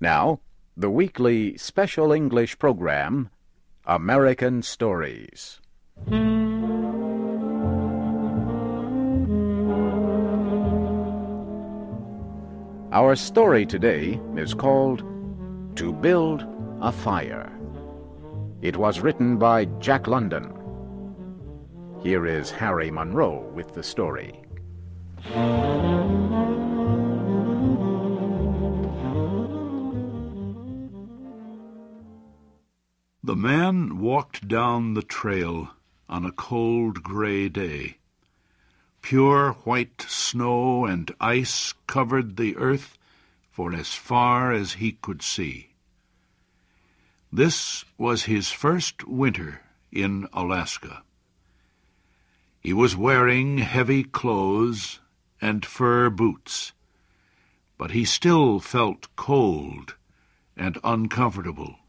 Now, the weekly special English program, American Stories. Our story today is called To Build a Fire. It was written by Jack London. Here is Harry Monroe with the story. The man walked down the trail on a cold gray day. Pure white snow and ice covered the earth for as far as he could see. This was his first winter in Alaska. He was wearing heavy clothes and fur boots, but he still felt cold and uncomfortable.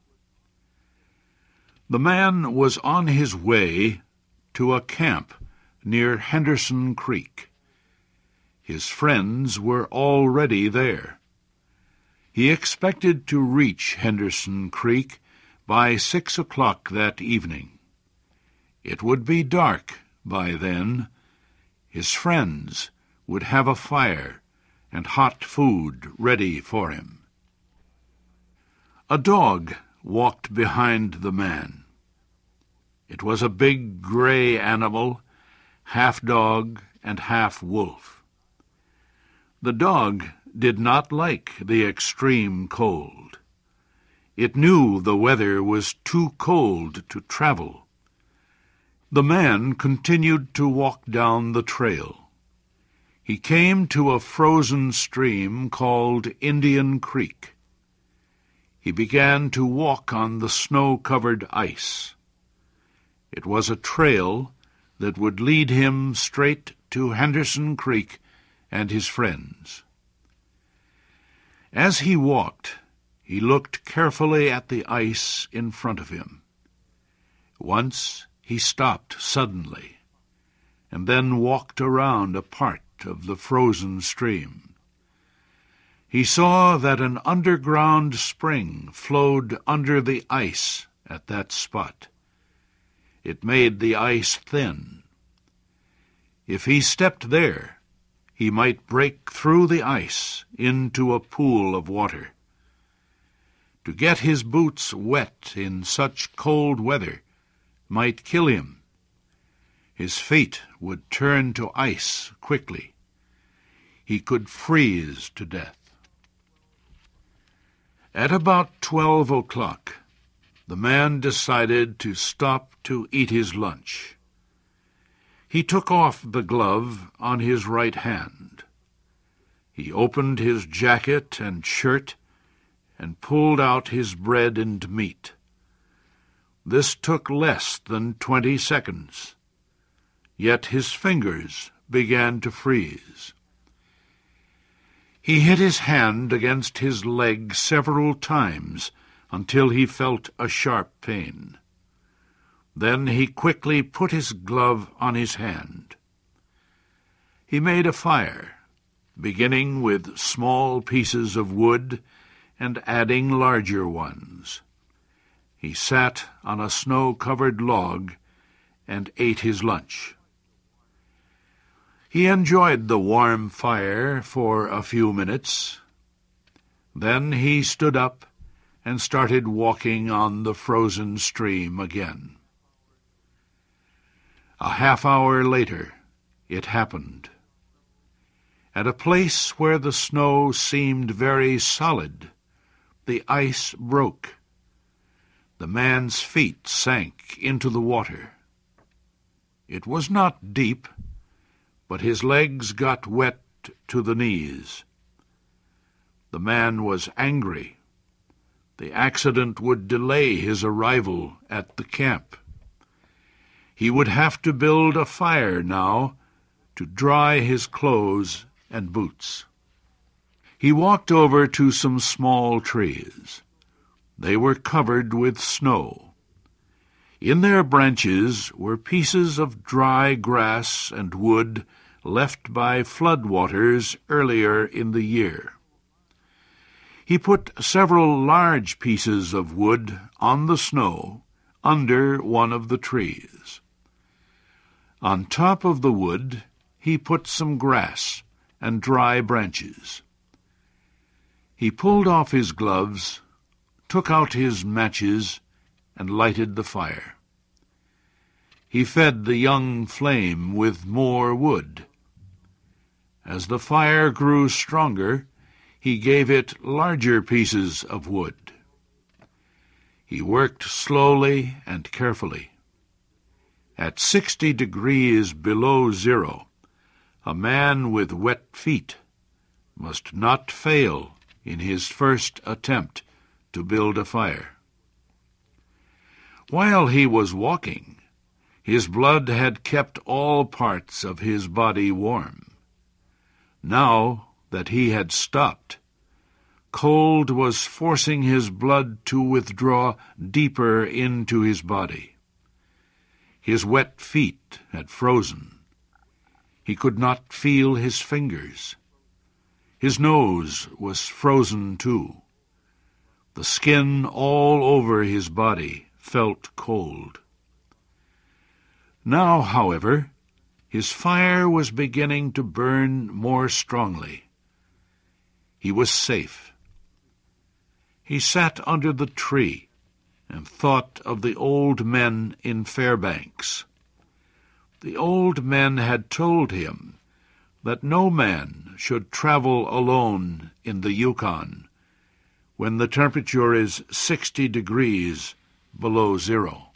The man was on his way to a camp near Henderson Creek. His friends were already there. He expected to reach Henderson Creek by six o'clock that evening. It would be dark by then. His friends would have a fire and hot food ready for him. A dog walked behind the man. It was a big gray animal, half dog and half wolf. The dog did not like the extreme cold. It knew the weather was too cold to travel. The man continued to walk down the trail. He came to a frozen stream called Indian Creek. He began to walk on the snow-covered ice. It was a trail that would lead him straight to Henderson Creek and his friends. As he walked, he looked carefully at the ice in front of him. Once he stopped suddenly, and then walked around a part of the frozen stream he saw that an underground spring flowed under the ice at that spot. It made the ice thin. If he stepped there, he might break through the ice into a pool of water. To get his boots wet in such cold weather might kill him. His feet would turn to ice quickly. He could freeze to death. At about twelve o'clock, the man decided to stop to eat his lunch. He took off the glove on his right hand. He opened his jacket and shirt and pulled out his bread and meat. This took less than twenty seconds. Yet his fingers began to freeze. He hit his hand against his leg several times until he felt a sharp pain. Then he quickly put his glove on his hand. He made a fire, beginning with small pieces of wood and adding larger ones. He sat on a snow-covered log and ate his lunch. He enjoyed the warm fire for a few minutes. Then he stood up and started walking on the frozen stream again. A half hour later, it happened. At a place where the snow seemed very solid, the ice broke. The man's feet sank into the water. It was not deep, but his legs got wet to the knees. The man was angry. The accident would delay his arrival at the camp. He would have to build a fire now to dry his clothes and boots. He walked over to some small trees. They were covered with snow. In their branches were pieces of dry grass and wood left by flood waters earlier in the year. He put several large pieces of wood on the snow under one of the trees. On top of the wood he put some grass and dry branches. He pulled off his gloves, took out his matches, and lighted the fire. He fed the young flame with more wood. As the fire grew stronger, he gave it larger pieces of wood. He worked slowly and carefully. At sixty degrees below zero, a man with wet feet must not fail in his first attempt to build a fire. While he was walking, his blood had kept all parts of his body warm. Now that he had stopped, cold was forcing his blood to withdraw deeper into his body. His wet feet had frozen. He could not feel his fingers. His nose was frozen too. The skin all over his body felt cold. Now, however, his fire was beginning to burn more strongly. He was safe. He sat under the tree and thought of the old men in Fairbanks. The old men had told him that no man should travel alone in the Yukon when the temperature is sixty degrees below zero.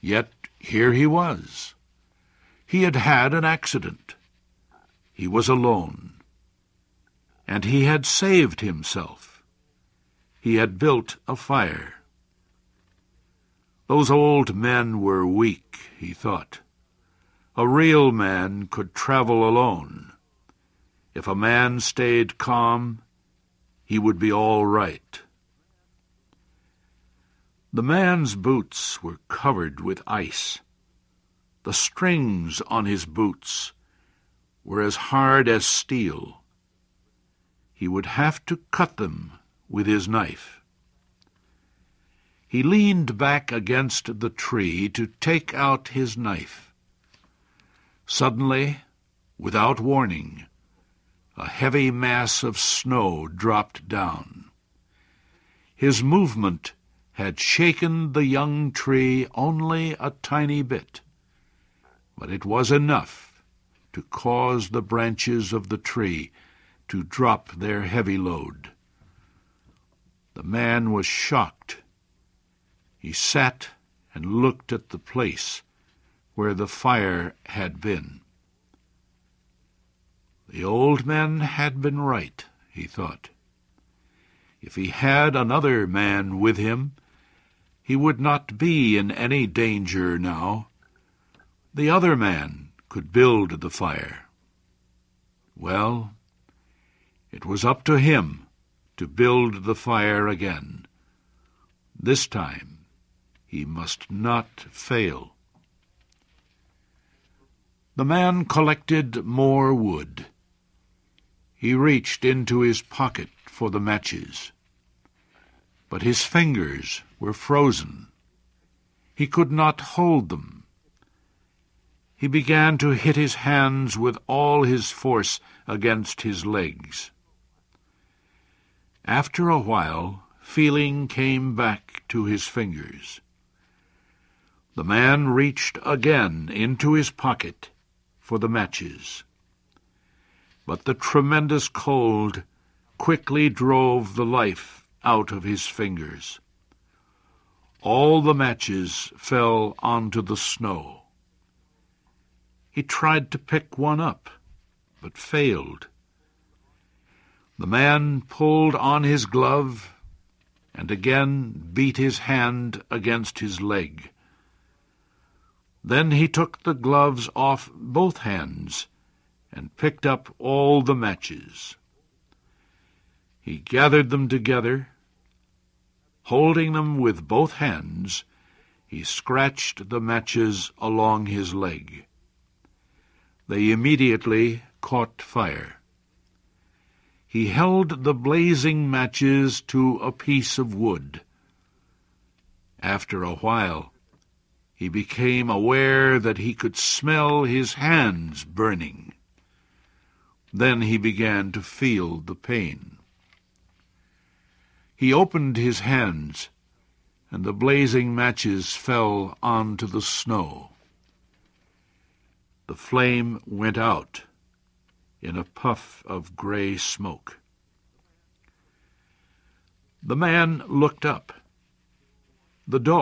Yet here he was. He had had an accident. He was alone. And he had saved himself. He had built a fire. Those old men were weak, he thought. A real man could travel alone. If a man stayed calm, he would be all right. The man's boots were covered with ice. The strings on his boots were as hard as steel. He would have to cut them with his knife. He leaned back against the tree to take out his knife. Suddenly, without warning, a heavy mass of snow dropped down. His movement had shaken the young tree only a tiny bit, but it was enough to cause the branches of the tree to drop their heavy load. The man was shocked. He sat and looked at the place where the fire had been. The old man had been right, he thought. If he had another man with him, he would not be in any danger now. The other man could build the fire. Well, it was up to him to build the fire again. This time he must not fail. The man collected more wood. He reached into his pocket for the matches but his fingers were frozen. He could not hold them. He began to hit his hands with all his force against his legs. After a while, feeling came back to his fingers. The man reached again into his pocket for the matches. But the tremendous cold quickly drove the life out of his fingers. All the matches fell onto the snow. He tried to pick one up, but failed. The man pulled on his glove and again beat his hand against his leg. Then he took the gloves off both hands and picked up all the matches. He gathered them together. Holding them with both hands, he scratched the matches along his leg. They immediately caught fire. he held the blazing matches to a piece of wood. After a while, he became aware that he could smell his hands burning. Then he began to feel the pain. He opened his hands, and the blazing matches fell onto the snow. The flame went out in a puff of grey smoke. The man looked up. The dog